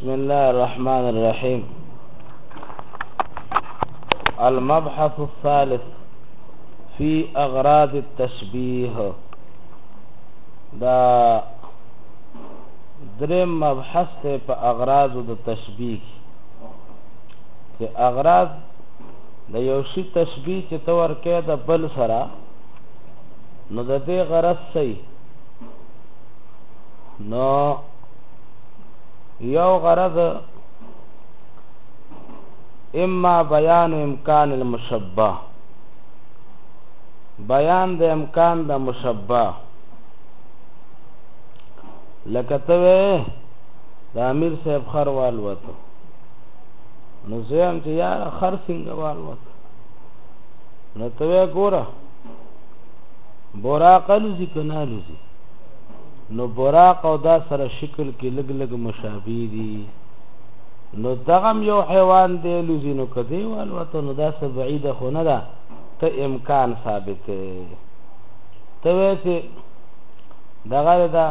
بسم الله الرحمن الرحيم المبحث الثالث في اغراض التشبيه دا درم مبحث ته په اغراض د تشبيه چې اغراض د یو شي تشبیه چې ته ورکې د بل سره نو د دې غرض صحیح نو یو غرض اما بیان امکان المشبه بیان د امکان د مشبه لکه ته د امیر صاحب خروال وته نو زه هم چې یاره خر څنګه والوت نو ته وې ګوره براق الوزي که نه الوزي نو براق او دا سره شکل کې لګ لګ مشابه دي نو دغم یو حیوان دی لوزي نو کدی والوته نو دا څه بعیده خو نه ده ته امکان ثابته ته وې چې دغه دا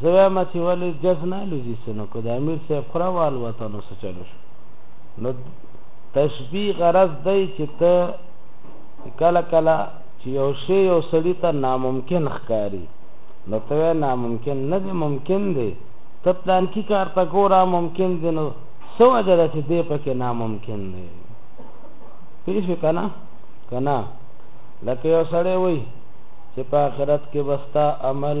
زه وایم چې ولې جز نه الوزي څه نو که د امیر صاحب خوله والوته نو څه چلو شو نو تشبیه غرض دی چې ته کله کله چې یو شی یو سړی ته ناممکن ښکاری نو ته ناممکن نه دی ممکن دی ته پلان کی کار ته ګورا ممکن دی نو سو اجازه چې دی پکې ناممکن دی پیش کنا کنا لکه یو سړی وای چې په آخرت کې بستا عمل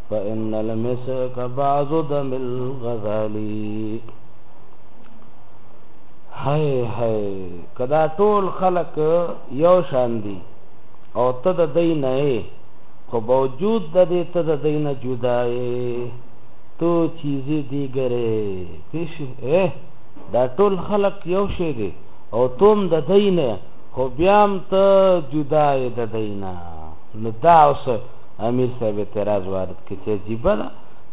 فإن المسك بعض دم الغزالی هاي هاي کدا ټول خلق یو شان دي او ته د دین نه خو باوجود د دې ته د دین جدا یې تو چیزې دی ګره پیش اے دا ټول خلق یو شی دي او توم د دین خو بیام ته جدا یې د دینه نو دا اوس امیر صاحب اعتراض وارد کړ چې عجیبه ده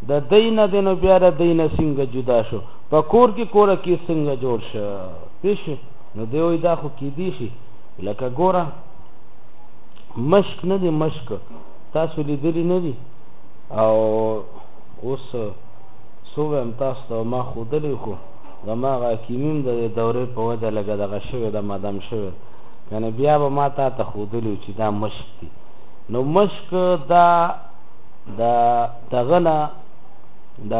د دی نه دی نو بیا د دی نه څنګه جدا شو په کور کې کوره کې څنګه جوړ شو پوه شو نو دی وایي دا خو کیدی شي لکه ګوره مشک نه دی مشک تاسو لیدلی نه دي او اوس څو وایم تاسو ته ما ښودلی خو زما هغه حکیمي هم د دې دورې په وجه لږه دغه شوې ده مدم شوې که نه بیا به ما تا ته ښودلی چې دا مشک دي نو مشک دا د دغه نه د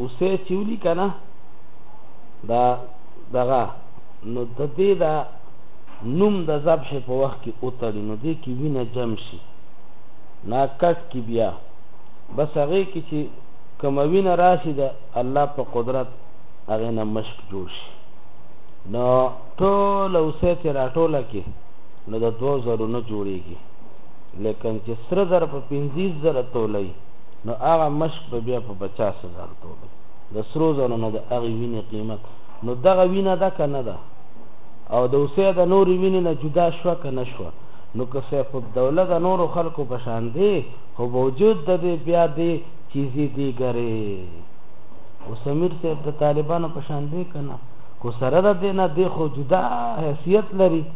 اوسه چې ولي که نه دا دغه نو د دې دا نوم د ذبح په وخت کې وتړي نو دې کې وینه جم شي نا کټ کې بیا بس هغې کې چې کومه وینه راشي د الله په قدرت هغې نه مشک جوړ شي نو ټوله اوسه چې راټوله کې نو د دوو زرو نه جوړېږي، لېکن چې سره زر په پنځيس زره تولوي، نو هغه مشک به بيا په پچاس هزار تولوي، د سرو زرو نه د هغې وينې قيمت، نو دغه وينه ده که نه ده او د هوسۍ د نورې وينې نه جدا شوه که نه شوه، نو که سيف الدوله د نورو خلکو په شان دی، خو باوجود د دې بيا دې چيزې ديګرې اوس امير صاحب د طالبانو په شان دی که نه، خو سره د دې نه دی خو جدا حيثيت لري.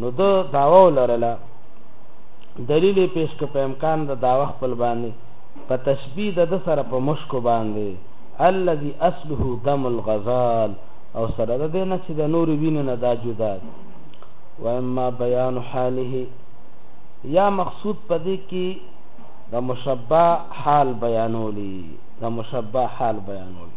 نو د داوا ولرله دلیل پیش ک په امکان د داوا خپل باندې په تشبیه د د سره په مشکو باندې الذي اصله دم الغزال او سره د دینه چې د نور وینې نه دا جدا و اما بیان حاله یا مقصود پدې کې د مشبہ حال بیانولی د مشبہ حال بیانولی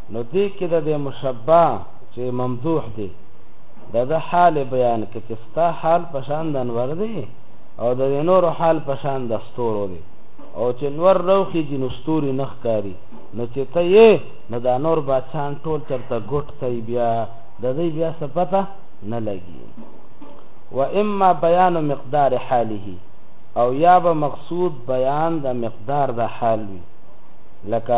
نو دې کې د دې مشبه چې ممدوح دی د ده حال بیان کړي چې ستا حال په شان د انور دی او د دې نورو حال په شان د ستورو دی او چې نور روخیږي نو ستوري نه ښکاري نو چې ته یې نو دا نور بادشاهان ټول چېرته ګوټ کوي بیا د دوی بیا څه پته نه لګي و اما بیان مقدار حاله او یا به مقصود بیان د مقدار د حال وي لکه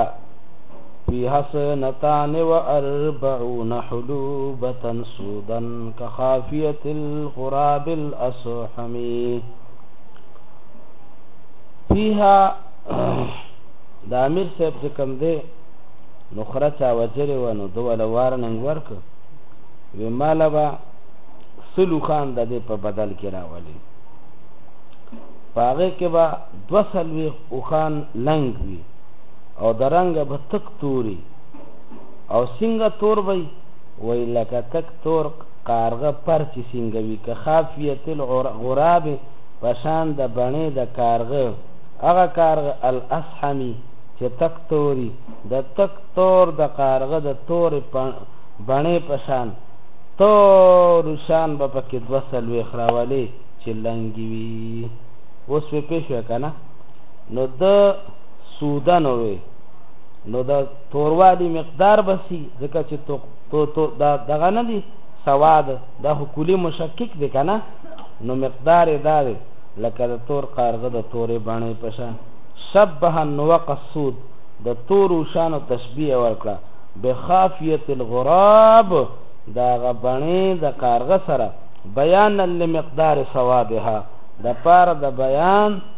فی حسنتان و اربعون حلوبتا سودا کخافیت الغراب الاسحمی فیها دا امیر صاحب چې کم دی نو خره چا وجرې و نو دو له وارننګ ورک وی ماله به سلو خان د دې په بدل کې راولي په هغې کې به دوه څلوېښت اوښان لنګ وي او د رنګ به تک توري او سنګه تور به وي لکه تک تور کارغه پر چې سنګه وي که خافیه الغراب په شان د بڼې د کارغه هغه کارغه الاصحمي چې تک توري د تک تور د کارغه د تورې بڼې په شان تور شان به پکې دوه څلوېښت راولې چې لنګې وي اوس پې پوه شوې که نه نو د سوده نه وي نو د توروالي مقدار به سي ځکه چې تو تو تو دا دغه نه دي سواد دا خو کلي مشکک دی که نه نو مقدار یې دا دی لکه د تور کارغه د تورې بڼې په شان شبه النوق السود د تورو شانو تشبیه ورکړه بخافیت الغراب دا غبنې د کارغه سره بیان لمقدار سوادها د پاره د بیان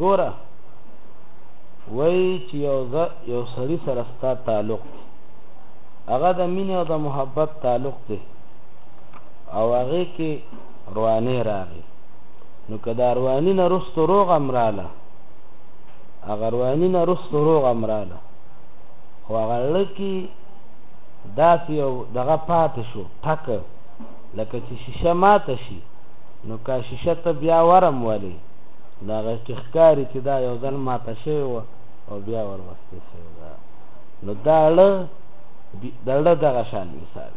ګوره وای چې یو ځ یو سړی سره ستا تعلق دی هغه د مینې او د محبت تعلق دی او هغه کې رواني راغی نو که دا رواني نه رستو روغ امراله هغه رواني نه رستو روغ امراله خو هغه لکه داسې یو دغه پاتې شو ټک لکه چې شیشه ماته شي نو که شیشه ته بیا ورم ولې دا غږ کې ښکاري چې دا یو ځل ماته شوې وه او بیا ورمستې شوې ده نو دا ړه د ړه دغه شان مثال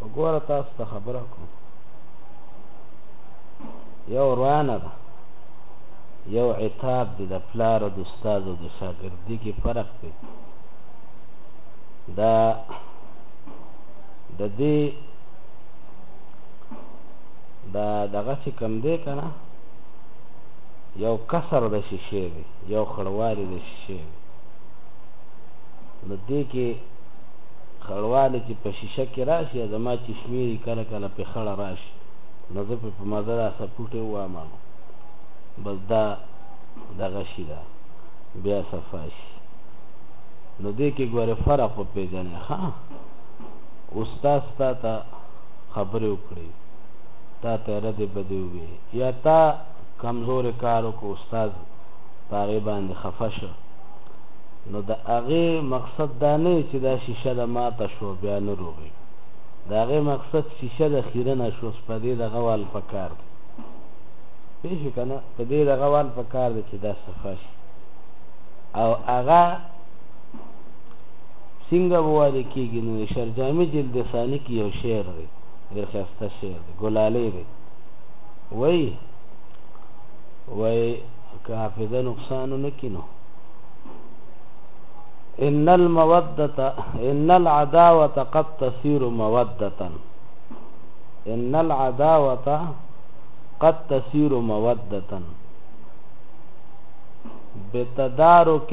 وګوره تاسو ته خبره کوم یو روانه ده یو عتاب دی د پلار او د استاد او د شاګردي کې فرق دی دا د دې دا دغه چې کوم دی کنه یو کسر د شیشې دی یو خړوالی د شیشې دی نو دې کې خړوالی چې په شیشه کې راشي زما چې شمیري کله کله په خړه راشي نو زه په مزه دا سپوټې ووام بس دا دغه شي ده بیا صفا شي نو دې کې ګوره فرق وپېژنې ښه استاد ستا ته خبرې وکړې تا ته ردې بدې ووې يا تا کمزوری کار وکړ استاد په هغې باندې خفه شه نو د هغې مقصد دا نه چې دا شیشه د ماته شو بیا نه روغي د هغې مقصد شیشه د خیرنه شو په دې دغه وال په کار دی پوه شو که نه په دې دغه وال په کار دی چې دا صفا شي او هغه سنګه به واده کیږی نو د شرجامی جلد ثانی کی یو شعر دی ډیر ښایسته شعر دی ګلالی دی وای وای که حافظه نقصان نه کینو ان الموده ان العداوه قد تصير موده ان العداوه قد تصير موده بتدارك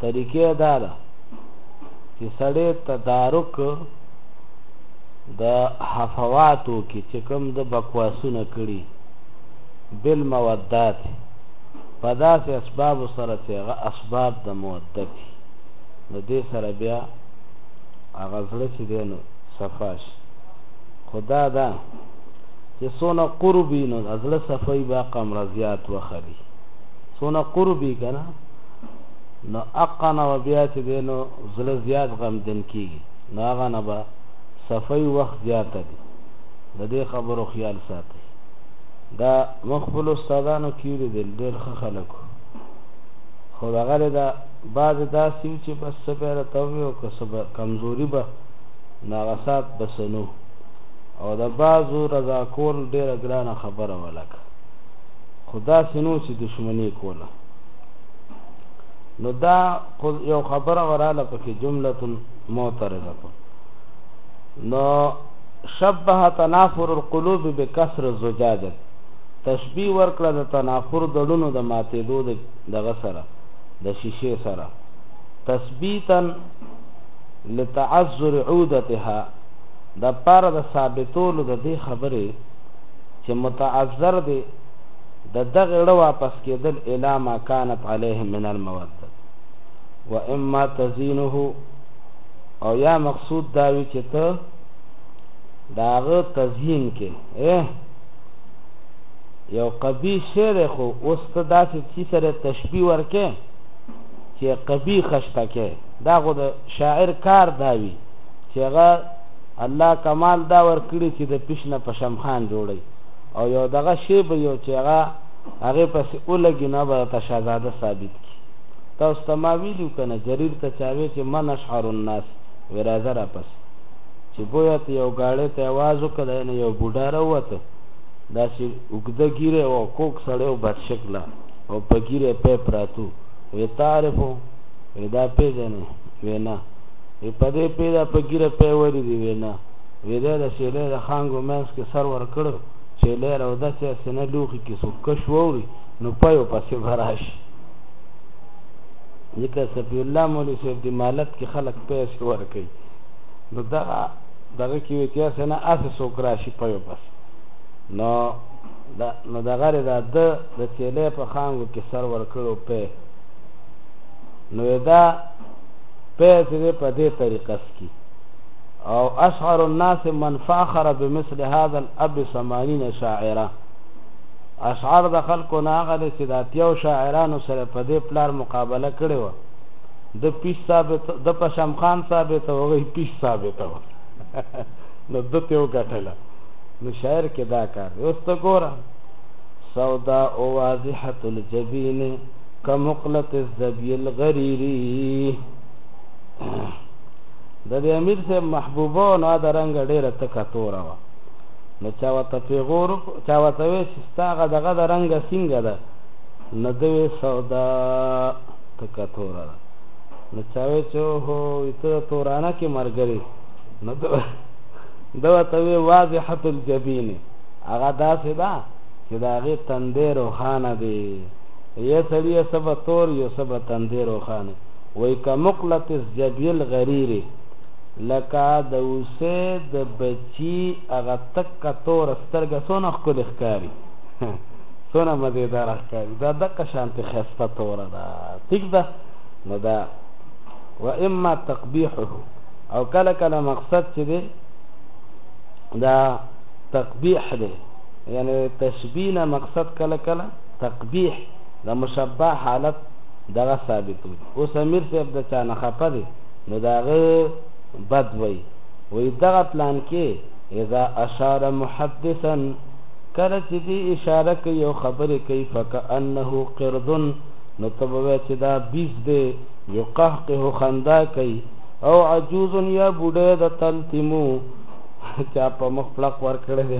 طریقه دا ده چې سړی تدارک د حفواتو کې چې کوم د بکواسونه کړي بل مودات په داسې اسباب سره چې هغه اسباب د مودت نو دې سره بیا هغه زړه چې دی نو صفاش خدا دا چې څونه قربي نو زړه صفای با قمر زیات وخري څونه قربي که نه نو اقا نه به بیا چې دی نو زړه زیات غمجن کیږي نو هغه نه به صفای وخت زیاته دي د دې خبرو خیال ساتئ دا موږ خپل استادانو کې ولیدل ډېر ښه خلک وو خو د هغه دا بعضې داسې وي چې بس څه به یې راته ووایي او که څه به کمزوري به نو هغه ساعت به څه نه او د بعضو رضا کول ډېره ګرانه خبره وه لکه خو داسې نه چې دښمني کوله نو دا یو خبره وراله پکې جمله معترضه کو نو شبه تنافر القلوب بکسر الزجاجه تشبیه ورکړه د تنافر دړونو د ماتېدو د دغه سره د شیشه سره تثبیتا لتعذر عودتها د پاره د ثابتولو د دې خبرې چې متعذر دی د دغه ړه واپس کېدل الی ما کانت علیه من المودت و اما تزینه او یا مقصود دا وي چې ته د هغه تزین کې اه یو قبی شی دی خو اوس ته داسې څي سره تشبیه ورکې چې قبی خشته کې دا خو د شاعر کار دا وي چې هغه الله کمال دا ورکړي چې د پیشنه په شمخان جوړي او یو دغه شی به یو چی هغه هغه پسی اولګی نو به راته شهزاده ثابت کی تاسو ته ما ویلی وو کنه جریر ته چا وی چی من اشعر الناس وی راځه راپسی چی بویا ته یو ګاړی ته اواز وکړ دای نه یو بوډا راووته داسی اوږده ګیره وه کوږ سړی و بد شکله او په ګیره پی پراتو وی تعرفو وی دا پیژنی وی نه وی په دې پی دا په ګیره پی وری دی وی نه ویده د سیلۍ د خانګو منځ کې سر ورکړو، سیلۍ را اوده سي سینه لوښي کې څوک کش واوري نو پیو پسې به راشي. ځکه صفي الله مولوي صاحب دي مالت کې خلک پیسې ورکوي نو دغه دغه کې وي چې هسې نه هسې څوک راشي پیو پسې نو دا نو دغه رې دا د د سیلۍ په خانګو کې سر ورکړو پی نو دا پیسې دې په دې طریقه سکي او اشعر الناس من فاخر بمثل هذا الاب ثمانين شاعرا اشعر د خلکو نه هغه دی چې د اتیاو شاعرانو سره په دې پلار مقابله کړې وه د پیش ثابت د پشم خان ثابت او غي پیش ثابت و نو د تیو غټله نو شاعر کې دا کار دی اوس ته ګوره سودا او واضحه الجبین کمقلت الزبی الغریری د دې امیر صاحب محبوبه وه، نو هغه رنګه ډېره تکه توره وه، نو چا ورته پېغور وکړو، چا ورته ویل چې ستا هغه دغه ده رنګه څنګه ده؟ نو ده ویل سودا تکه توره ده، نو چا ویل چې اوهو وي ته د تورانه کې مرګرې، نو ده ورته ویل واضحة الجبین هغه داسې ده چې د هغې تندی روښانه دی، یو سړي یو څه به تور یو څه به تندی روښانه وایي کمقلت الظبي الغریر لکه د هوسۍ د بچي هغه تکه توره سترګه څونه ښکلې ښکاري څونه مزېداره ښکاري دا دقه شانتې ښایسته توره ده ټیک ده نو دا و اما تقبیحه او کله کله مقصد چې دی دا تقبیح دی یعنی تشبیه نه مقصد کله کله تقبیح د مشبه حالت دغه ثابتو دي اوس امیر صاحب د چا نه خپه دی نو د هغه بد وایي وایي دغه پلانکې اذا اشار محدثا کله چې دی اشاره کوي او خبرې کوي فکأنه قرد نو ته به وایې چې دا بیز دی یقهقه خندا کوي او عجوز یا بوډۍ د تلتمو چا په مخ پړق ورکړی دی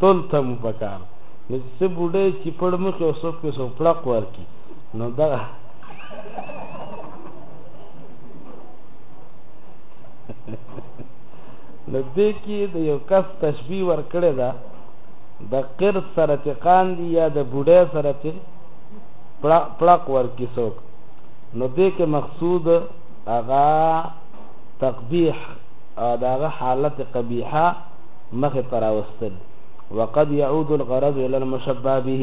تلتمو پکار نو څه بوډۍ چې پړ مخې او څوک پې څوک پړق ورکړي نو دغه نو دې کې د یو کس تشبیه ورکړې ده د قر سره چې قان دی یا د بوډۍ سره چې پړق ورکی څوک نو دې کې مقصود هغه تقبیح او دغه حالت قبیحه مخه تراوستل وقد يعود الغرض الى المشبه به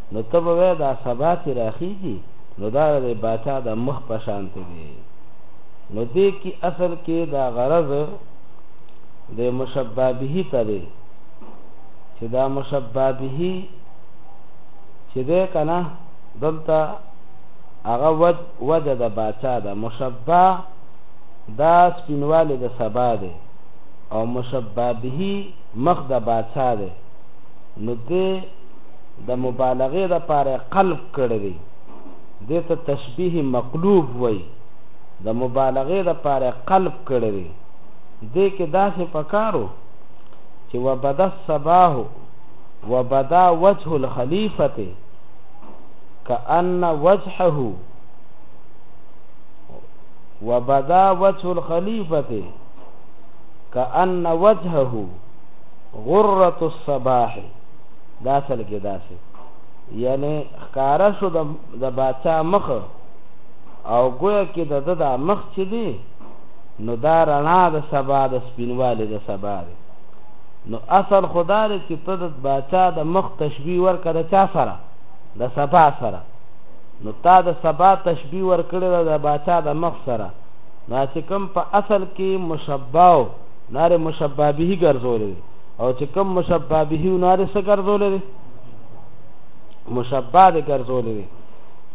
نو ته به وایې دا سبا چې راخېژي نو دا د دې باچا د مخ په شانتې دی. نو دې کې اصل کې دا غرض د مشبه به ته دی چې دا مشبه به چې دی که نه دلته هغه ود وجه د باچا ده مشبه دا سپینوالی د سبا دی او مشبه به مخ د باچا دی نو دی د مبالغې د پاره قلب کړی دی دې ته تشبیه مقلوب وای د مبالغې د پاره قلب کړی دی دې کې داسې پکارو چې وبدا الصباح وبدا وجه الخلیفه کأن وجهه وبدا وجه الخلیفه کأن وجهه غرة الصباح دا اصل کې داسې یعنی ښکاره شو د باچا مخ او ګویا کې د ده دا مخ چې دی نو دا رڼا د سبا د سپینوالي د سبا دی نو اصل خدا دی چې ته د باچا د مخ تشبیه ورکړه د چا سره د سبا سره نو تا د سبا تشبیه ورکړه د باچا د مخ سره نو چې کوم په اصل کې مشباو ناره مشبابه ګرځولې او چې کوم مشبه به نارې څه ګرځولې دي مشبه دې ګرځولې دي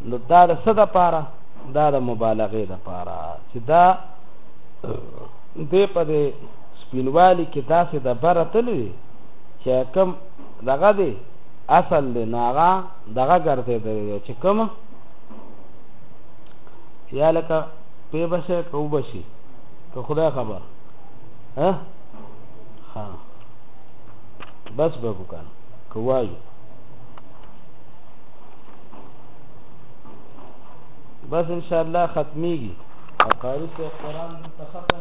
نو دا د څه د پاره دا د مبالغې د پاره چې دا دې په دې سپینوالي کې داسې د بره تللی چې کوم دغه دی اصل دی نو هغه دغه ګرځېدلی دی چې کوم یا لکه پې بشه که وبشي که خدای خبر ها ها بس به وکړ کوایو بس ان شاء الله ختميږي او قاری سے احترام ته ختم